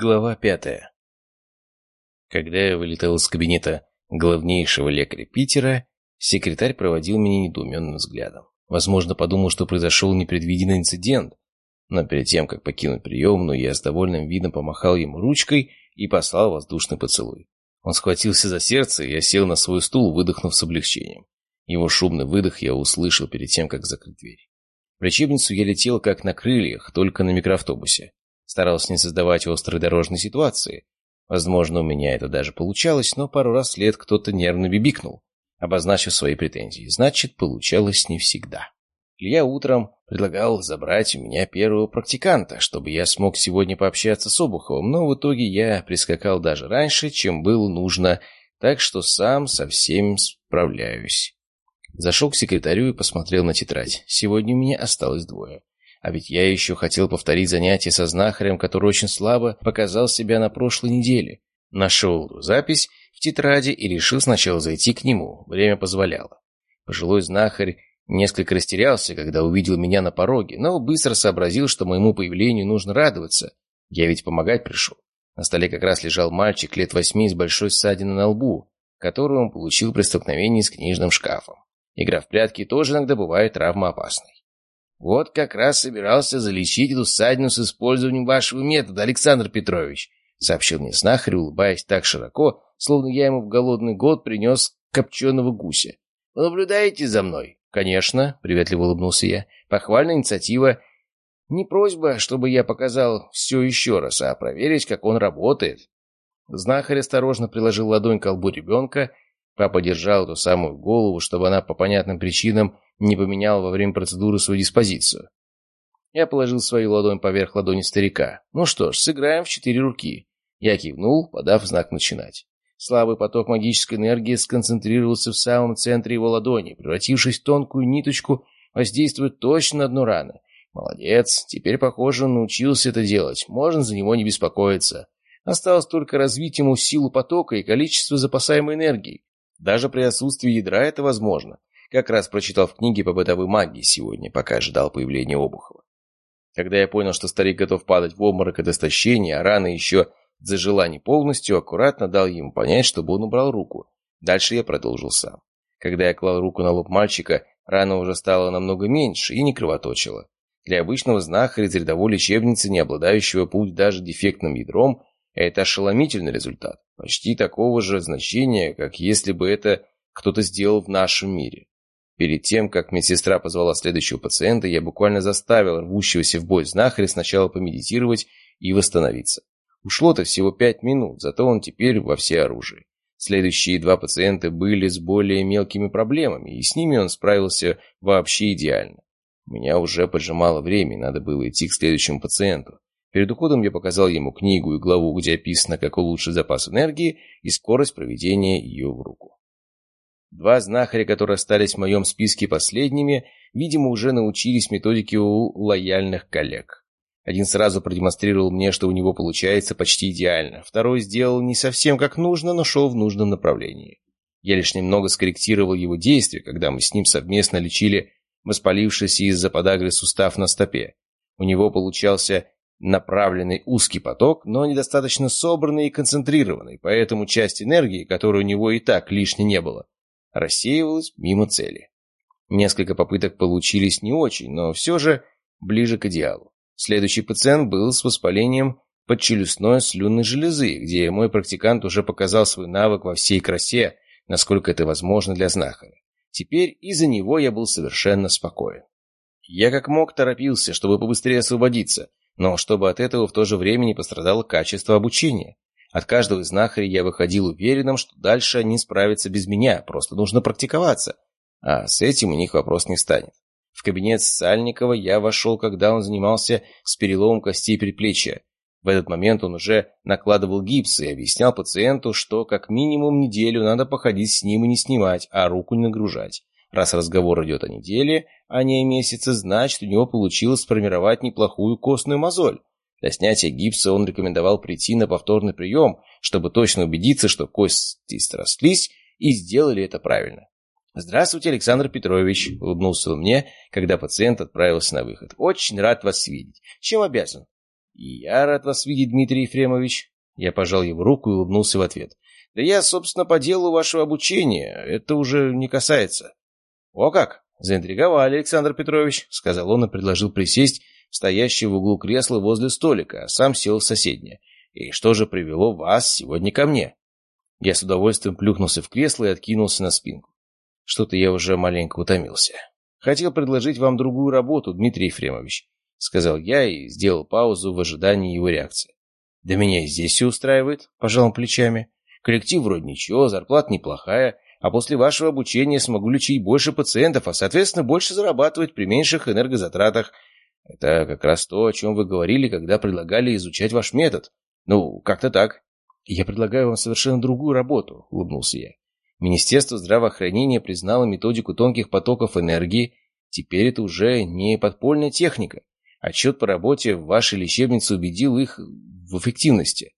Глава пятая. Когда я вылетел из кабинета главнейшего лекаря Питера, секретарь проводил меня недоуменным взглядом. Возможно, подумал, что произошел непредвиденный инцидент, но перед тем, как покинуть приемную, я с довольным видом помахал ему ручкой и послал воздушный поцелуй. Он схватился за сердце, и я сел на свой стул, выдохнув с облегчением. Его шумный выдох я услышал перед тем, как закрыть дверь. В лечебницу я летел как на крыльях, только на микроавтобусе старался не создавать острой дорожной ситуации. Возможно, у меня это даже получалось, но пару раз след кто-то нервно бибикнул, обозначив свои претензии. Значит, получалось не всегда. Илья утром предлагал забрать у меня первого практиканта, чтобы я смог сегодня пообщаться с Обуховым, но в итоге я прискакал даже раньше, чем было нужно, так что сам со всем справляюсь. Зашел к секретарю и посмотрел на тетрадь. Сегодня у меня осталось двое. А ведь я еще хотел повторить занятие со знахарем, который очень слабо показал себя на прошлой неделе. Нашел запись в тетради и решил сначала зайти к нему. Время позволяло. Пожилой знахарь несколько растерялся, когда увидел меня на пороге, но быстро сообразил, что моему появлению нужно радоваться. Я ведь помогать пришел. На столе как раз лежал мальчик лет восьми с большой ссадиной на лбу, которую он получил при столкновении с книжным шкафом. Игра в прятки тоже иногда бывает травмоопасной. Вот как раз собирался залечить эту ссадину с использованием вашего метода, Александр Петрович, сообщил мне знахарь, улыбаясь так широко, словно я ему в голодный год принес копченого гуся. Вы наблюдаете за мной? Конечно, приветливо улыбнулся я. Похвальная инициатива. Не просьба, чтобы я показал все еще раз, а проверить, как он работает. Знахарь осторожно приложил ладонь к колбу ребенка. Папа держал эту самую голову, чтобы она по понятным причинам не поменял во время процедуры свою диспозицию. Я положил свою ладонь поверх ладони старика. Ну что ж, сыграем в четыре руки. Я кивнул, подав знак начинать. Слабый поток магической энергии сконцентрировался в самом центре его ладони, превратившись в тонкую ниточку, воздействует точно на дно раны. Молодец, теперь, похоже, он научился это делать, можно за него не беспокоиться. Осталось только развить ему силу потока и количество запасаемой энергии. Даже при отсутствии ядра это возможно. Как раз прочитал в книге по бытовой магии сегодня, пока ожидал появления Обухова. Когда я понял, что старик готов падать в обморок от истощения, а рана еще зажила не полностью, аккуратно дал ему понять, чтобы он убрал руку. Дальше я продолжил сам. Когда я клал руку на лоб мальчика, рана уже стала намного меньше и не кровоточила. Для обычного знахаря из рядовой лечебницы, не обладающего путь даже дефектным ядром, это ошеломительный результат. Почти такого же значения, как если бы это кто-то сделал в нашем мире. Перед тем, как медсестра позвала следующего пациента, я буквально заставил рвущегося в бой знахаря сначала помедитировать и восстановиться. Ушло-то всего пять минут, зато он теперь во всеоружии. Следующие два пациента были с более мелкими проблемами, и с ними он справился вообще идеально. Меня уже поджимало время, надо было идти к следующему пациенту. Перед уходом я показал ему книгу и главу, где описано, как улучшить запас энергии и скорость проведения ее в руку. Два знахаря, которые остались в моем списке последними, видимо, уже научились методике у лояльных коллег. Один сразу продемонстрировал мне, что у него получается почти идеально. Второй сделал не совсем как нужно, но шел в нужном направлении. Я лишь немного скорректировал его действия, когда мы с ним совместно лечили воспалившийся из-за подагры сустав на стопе. У него получался направленный узкий поток, но недостаточно собранный и концентрированный, поэтому часть энергии, которой у него и так лишней не было, рассеивалась мимо цели. Несколько попыток получились не очень, но все же ближе к идеалу. Следующий пациент был с воспалением подчелюстной слюнной железы, где мой практикант уже показал свой навык во всей красе, насколько это возможно для знахаря. Теперь из-за него я был совершенно спокоен. Я как мог торопился, чтобы побыстрее освободиться, но чтобы от этого в то же время не пострадало качество обучения. От каждого из знахарей я выходил уверенным, что дальше они справятся без меня, просто нужно практиковаться. А с этим у них вопрос не станет. В кабинет Сальникова я вошел, когда он занимался с переломом костей предплечья. В этот момент он уже накладывал гипс и объяснял пациенту, что как минимум неделю надо походить с ним и не снимать, а руку не нагружать. Раз разговор идет о неделе, а не о месяце, значит, у него получилось сформировать неплохую костную мозоль. Для снятия гипса он рекомендовал прийти на повторный прием, чтобы точно убедиться, что кости срослись и сделали это правильно. «Здравствуйте, Александр Петрович», — улыбнулся он мне, когда пациент отправился на выход. «Очень рад вас видеть. Чем обязан?» Я рад вас видеть, Дмитрий Ефремович. Я пожал его руку и улыбнулся в ответ. Да я, собственно, по делу вашего обучения. Это уже не касается. О как! Заинтриговали, Александр Петрович, сказал он и предложил присесть в стоящее в углу кресло возле столика, а сам сел в соседнее. И что же привело вас сегодня ко мне? Я с удовольствием плюхнулся в кресло и откинулся на спинку. Что-то я уже маленько утомился. Хотел предложить вам другую работу, Дмитрий Ефремович, сказал я и сделал паузу в ожидании его реакции. Да меня и здесь все устраивает, пожал плечами. Коллектив вроде ничего, зарплата неплохая, а после вашего обучения смогу лечить больше пациентов, а, соответственно, больше зарабатывать при меньших энергозатратах. Это как раз то, о чем вы говорили, когда предлагали изучать ваш метод. Ну, как-то так. Я предлагаю вам совершенно другую работу, улыбнулся я. Министерство здравоохранения признало методику тонких потоков энергии. Теперь это уже не подпольная техника. Отчет по работе в вашей лечебнице убедил их в эффективности.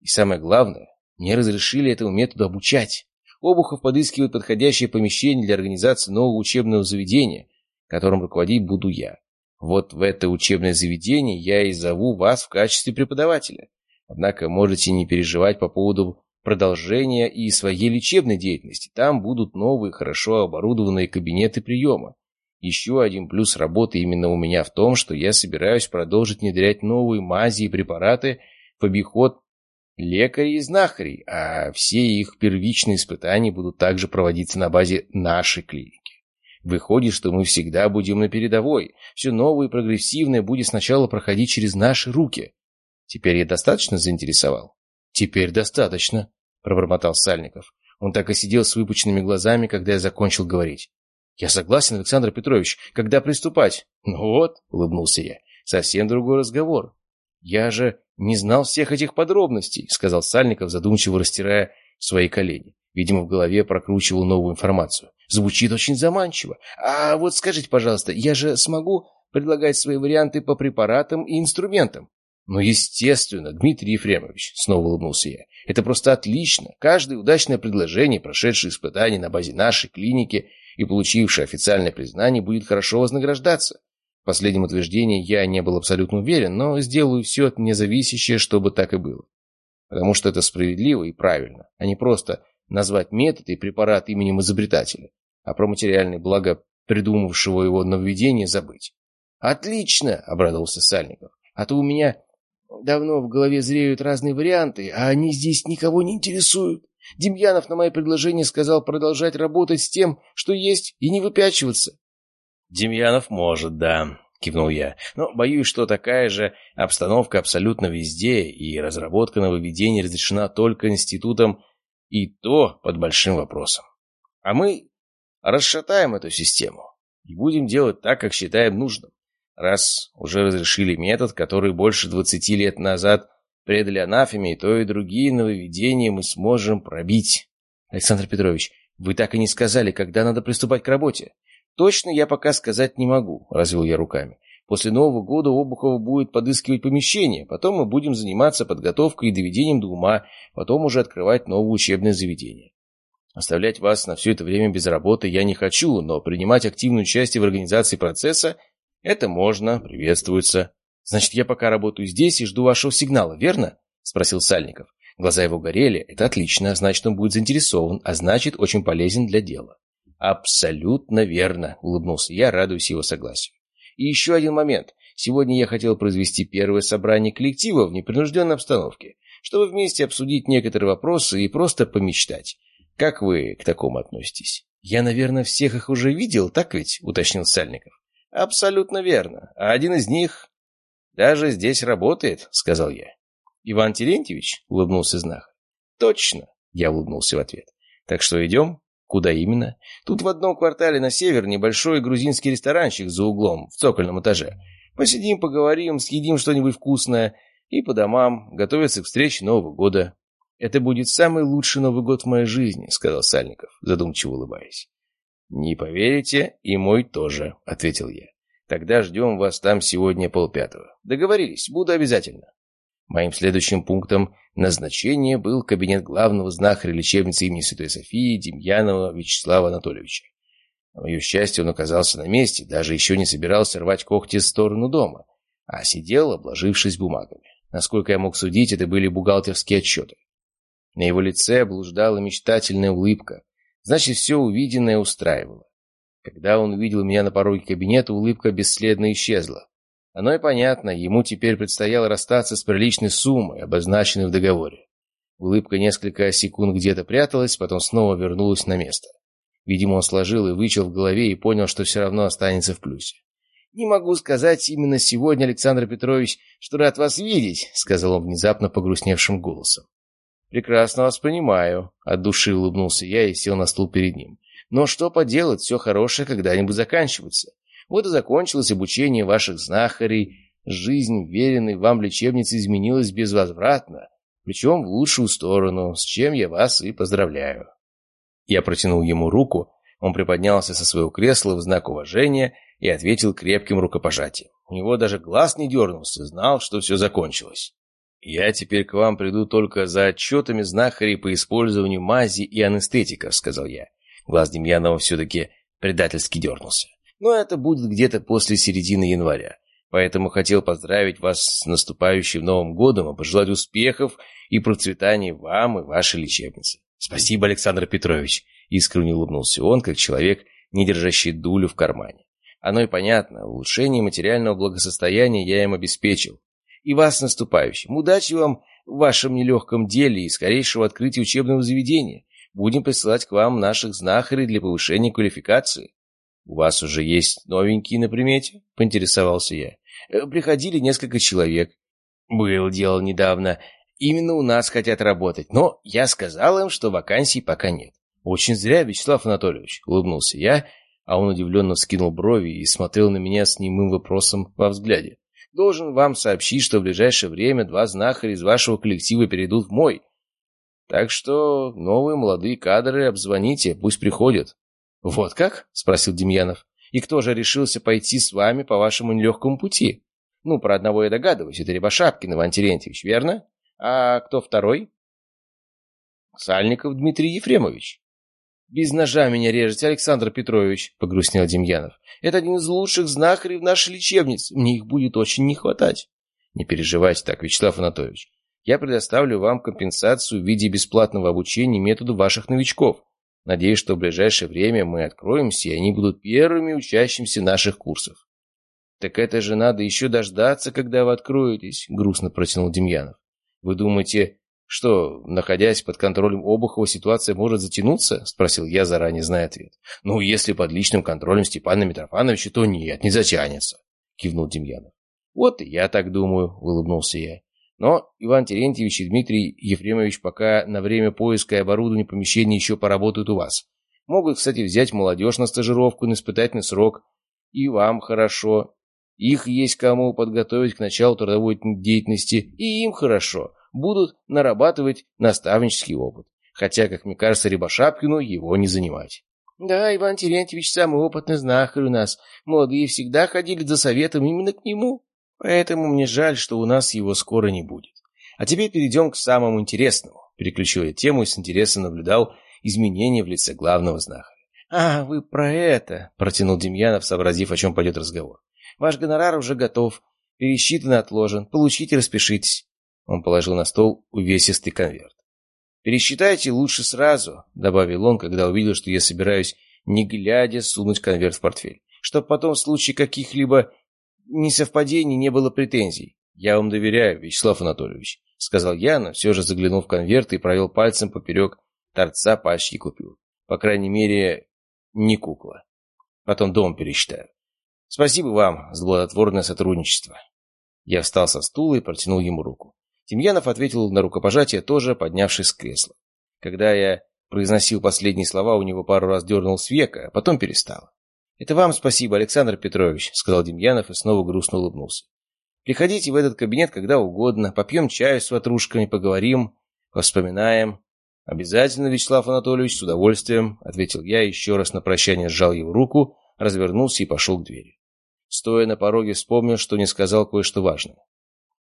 И самое главное, мне разрешили этому методу обучать. Обухов подыскивает подходящее помещение для организации нового учебного заведения, которым руководить буду я. Вот в это учебное заведение я и зову вас в качестве преподавателя. Однако можете не переживать по поводу продолжения и своей лечебной деятельности. Там будут новые, хорошо оборудованные кабинеты приема. Еще один плюс работы именно у меня в том, что я собираюсь продолжить внедрять новые мази и препараты в обиход лекарей и знахарей, а все их первичные испытания будут также проводиться на базе нашей клиники. Выходит, что мы всегда будем на передовой. Все новое и прогрессивное будет сначала проходить через наши руки. Теперь я достаточно заинтересовал? Теперь достаточно, пробормотал Сальников. Он так и сидел с выпученными глазами, когда я закончил говорить. Я согласен, Александр Петрович. Когда приступать? Ну вот, улыбнулся я. Совсем другой разговор. Я же не знал всех этих подробностей, сказал Сальников, задумчиво растирая свои колени. Видимо, в голове прокручивал новую информацию. Звучит очень заманчиво. А вот скажите, пожалуйста, я же смогу предлагать свои варианты по препаратам и инструментам? Ну, естественно, Дмитрий Ефремович, снова улыбнулся я. Это просто отлично. Каждое удачное предложение, прошедшее испытание на базе нашей клиники и получившее официальное признание, будет хорошо вознаграждаться. Последнем утверждении я не был абсолютно уверен, но сделаю все от меня зависящее, чтобы так и было. Потому что это справедливо и правильно, а не просто назвать метод и препарат именем изобретателя, а про материальные блага придумавшего его нововведение забыть. «Отлично!» — обрадовался Сальников. «А то у меня давно в голове зреют разные варианты, а они здесь никого не интересуют. Демьянов на мое предложение сказал продолжать работать с тем, что есть, и не выпячиваться. «Демьянов может, да», — кивнул я. «Но боюсь, что такая же обстановка абсолютно везде, и разработка нововведений разрешена только институтом, и то под большим вопросом. А мы расшатаем эту систему и будем делать так, как считаем нужным. Раз уже разрешили метод, который больше двадцати лет назад предали анафеме, то и другие нововведения мы сможем пробить. Александр Петрович, вы так и не сказали, когда надо приступать к работе. «Точно я пока сказать не могу», — развел я руками. «После Нового года Обухов будет подыскивать помещение, потом мы будем заниматься подготовкой и доведением до ума, потом уже открывать новое учебное заведение. Оставлять вас на все это время без работы я не хочу, но принимать активное участие в организации процесса — это можно, приветствуется. Значит, я пока работаю здесь и жду вашего сигнала, верно?» — спросил Сальников. Глаза его горели. Это отлично, значит, он будет заинтересован, а значит, очень полезен для дела. «Абсолютно верно», — улыбнулся я, радуюсь его согласию. «И еще один момент. Сегодня я хотел произвести первое собрание коллектива в непринужденной обстановке, чтобы вместе обсудить некоторые вопросы и просто помечтать. Как вы к такому относитесь?» «Я, наверное, всех их уже видел, так ведь?» — уточнил Сальников. «Абсолютно верно. А один из них даже здесь работает», — сказал я. «Иван Терентьевич?» — улыбнулся знах. «Точно!» — я улыбнулся в ответ. «Так что идем?» Куда именно? Тут в одном квартале на север небольшой грузинский ресторанчик за углом, в цокольном этаже. Посидим, поговорим, съедим что-нибудь вкусное и по домам готовиться к встрече Нового года. «Это будет самый лучший Новый год в моей жизни», — сказал Сальников, задумчиво улыбаясь. «Не поверите, и мой тоже», — ответил я. «Тогда ждем вас там сегодня полпятого. Договорились, буду обязательно». Моим следующим пунктом назначения был кабинет главного знахаря лечебницы имени Святой Софии Демьянова Вячеслава Анатольевича. На мое счастье, он оказался на месте, даже еще не собирался рвать когти в сторону дома. а сидел, обложившись бумагами. Насколько я мог судить, это были бухгалтерские отчеты. На его лице блуждала мечтательная улыбка. Значит, все увиденное устраивало. Когда он увидел меня на пороге кабинета, улыбка бесследно исчезла. Оно и понятно, ему теперь предстояло расстаться с приличной суммой, обозначенной в договоре. Улыбка несколько секунд где-то пряталась, потом снова вернулась на место. Видимо, он сложил и вычел в голове и понял, что все равно останется в плюсе. «Не могу сказать именно сегодня, Александр Петрович, что рад вас видеть», — сказал он внезапно погрустневшим голосом. «Прекрасно вас понимаю», — от души улыбнулся я и сел на стул перед ним. «Но что поделать, все хорошее когда-нибудь заканчивается. Вот и закончилось обучение ваших знахарей, жизнь, веренной вам лечебницы, изменилась безвозвратно, причем в лучшую сторону, с чем я вас и поздравляю». Я протянул ему руку, он приподнялся со своего кресла в знак уважения и ответил крепким рукопожатием. У него даже глаз не дернулся, знал, что все закончилось. «Я теперь к вам приду только за отчетами знахарей по использованию мази и анестетиков», — сказал я. Глаз Демьянова все-таки предательски дернулся. «Но это будет где-то после середины января. Поэтому хотел поздравить вас с наступающим Новым годом и пожелать успехов и процветания вам и вашей лечебнице». «Спасибо, Александр Петрович», — искренне улыбнулся он, как человек, не держащий дулю в кармане. Оно и понятно, улучшение материального благосостояния я им обеспечил и вас с наступающим. Удачи вам в вашем нелегком деле и скорейшего открытия учебного заведения. Будем присылать к вам наших знахарей для повышения квалификации. У вас уже есть новенькие на примете? Поинтересовался я. Э, приходили несколько человек. Был дело недавно. Именно у нас хотят работать, но я сказал им, что вакансий пока нет. Очень зря, Вячеслав Анатольевич, улыбнулся я, а он удивленно вскинул брови и смотрел на меня с немым вопросом во взгляде. Должен вам сообщить, что в ближайшее время два знахаря из вашего коллектива перейдут в мой. Так что новые молодые кадры обзвоните, пусть приходят. — Вот как? — спросил Демьянов. — И кто же решился пойти с вами по вашему нелегкому пути? Ну, про одного я догадываюсь, это Рябошапкин Иван Терентьевич, верно? А кто второй? — Сальников Дмитрий Ефремович. «Без ножа меня режете, Александр Петрович», — погрустнел Демьянов. «Это один из лучших знахарей в нашей лечебнице. Мне их будет очень не хватать». «Не переживайте так, Вячеслав Анатольевич. Я предоставлю вам компенсацию в виде бесплатного обучения методу ваших новичков. Надеюсь, что в ближайшее время мы откроемся, и они будут первыми учащимся наших курсов». «Так это же надо еще дождаться, когда вы откроетесь», — грустно протянул Демьянов. «Вы думаете, «Что, находясь под контролем Обухова, ситуация может затянуться?» — спросил я, заранее зная ответ. «Ну, если под личным контролем Степана Митрофановича, то нет, не затянется», — кивнул Демьянов. «Вот и я так думаю», — улыбнулся я. «Но Иван Терентьевич и Дмитрий Ефремович пока на время поиска и оборудования помещений еще поработают у вас. Могут, кстати, взять молодежь на стажировку на испытательный срок. И вам хорошо. Их есть кому подготовить к началу трудовой деятельности, и им хорошо» будут нарабатывать наставнический опыт. Хотя, как мне кажется, Рябошапкину его не занимать. Да, Иван Терентьевич самый опытный знахарь у нас. Молодые всегда ходили за советом именно к нему. Поэтому мне жаль, что у нас его скоро не будет. А теперь перейдем к самому интересному. Переключил я тему и с интересом наблюдал изменения в лице главного знахаря. «А, вы про это!» — протянул Демьянов, сообразив, о чем пойдет разговор. «Ваш гонорар уже готов, пересчитан и отложен. Получите, распишитесь. Он положил на стол увесистый конверт. «Пересчитайте лучше сразу», — добавил он, когда увидел, что я собираюсь, не глядя, сунуть конверт в портфель, чтобы потом в случае каких-либо несовпадений не было претензий. «Я вам доверяю, Вячеслав Анатольевич», — сказал я, но все же заглянул в конверт и провел пальцем поперек торца пачки купюр. По крайней мере, не кукла. Потом дом пересчитаю. Спасибо вам за благотворное сотрудничество. Я встал со стула и протянул ему руку. Тимьянов ответил на рукопожатие, тоже поднявшись с кресла. Когда я произносил последние слова, у него пару раз дернул с века, а потом перестал. «Это вам спасибо, Александр Петрович», — сказал Демьянов и снова грустно улыбнулся. «Приходите в этот кабинет когда угодно, попьем чаю с ватрушками, поговорим, вспоминаем». «Обязательно, Вячеслав Анатольевич, с удовольствием», — ответил я, еще раз на прощание сжал его руку, развернулся и пошел к двери. Стоя на пороге, вспомнил, что не сказал кое-что важное.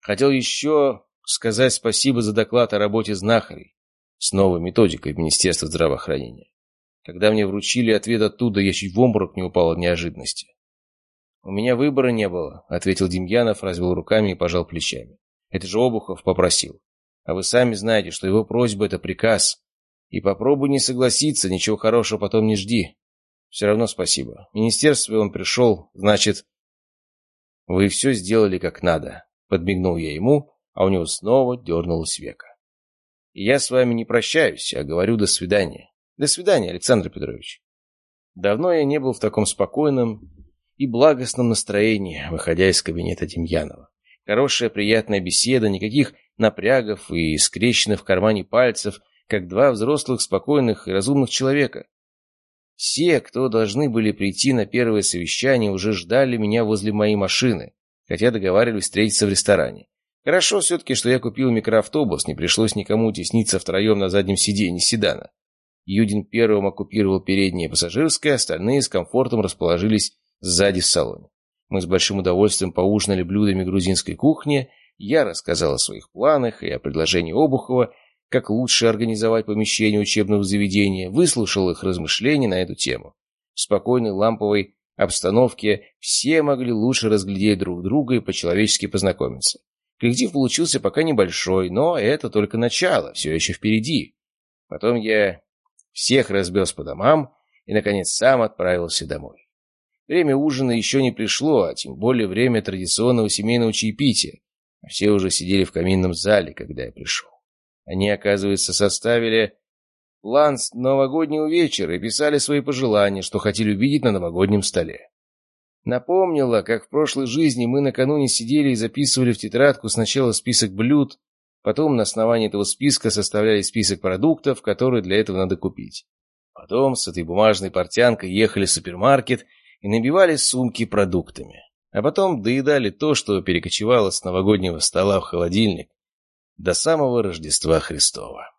Хотел еще сказать спасибо за доклад о работе знахарей с новой методикой Министерства здравоохранения. Когда мне вручили ответ оттуда, я чуть в обморок не упал от неожиданности. «У меня выбора не было», — ответил Демьянов, развел руками и пожал плечами. «Это же Обухов попросил. А вы сами знаете, что его просьба — это приказ. И попробуй не согласиться, ничего хорошего потом не жди. Все равно спасибо. В министерстве он пришел, значит...» «Вы все сделали как надо», — подмигнул я ему, а у него снова дернулось века. И я с вами не прощаюсь, а говорю «до свидания». До свидания, Александр Петрович. Давно я не был в таком спокойном и благостном настроении, выходя из кабинета Демьянова. Хорошая, приятная беседа, никаких напрягов и скрещенных в кармане пальцев, как два взрослых, спокойных и разумных человека. Все, кто должны были прийти на первое совещание, уже ждали меня возле моей машины, хотя договаривались встретиться в ресторане. Хорошо все-таки, что я купил микроавтобус, не пришлось никому тесниться втроем на заднем сиденье седана. Юдин первым оккупировал переднее пассажирское, остальные с комфортом расположились сзади в салоне. Мы с большим удовольствием поужинали блюдами грузинской кухни, я рассказал о своих планах и о предложении Обухова, как лучше организовать помещение учебного заведения, выслушал их размышления на эту тему. В спокойной ламповой обстановке все могли лучше разглядеть друг друга и по-человечески познакомиться. Коллектив получился пока небольшой, но это только начало, все еще впереди. Потом я всех разбез по домам и, наконец, сам отправился домой. Время ужина еще не пришло, а тем более время традиционного семейного чаепития. Все уже сидели в каминном зале, когда я пришел. Они, оказывается, составили план новогоднего вечера и писали свои пожелания, что хотели увидеть на новогоднем столе. Напомнила, как в прошлой жизни мы накануне сидели и записывали в тетрадку сначала список блюд, потом на основании этого списка составляли список продуктов, которые для этого надо купить. Потом с этой бумажной портянкой ехали в супермаркет и набивали сумки продуктами. А потом доедали то, что перекочевало с новогоднего стола в холодильник до самого Рождества Христова.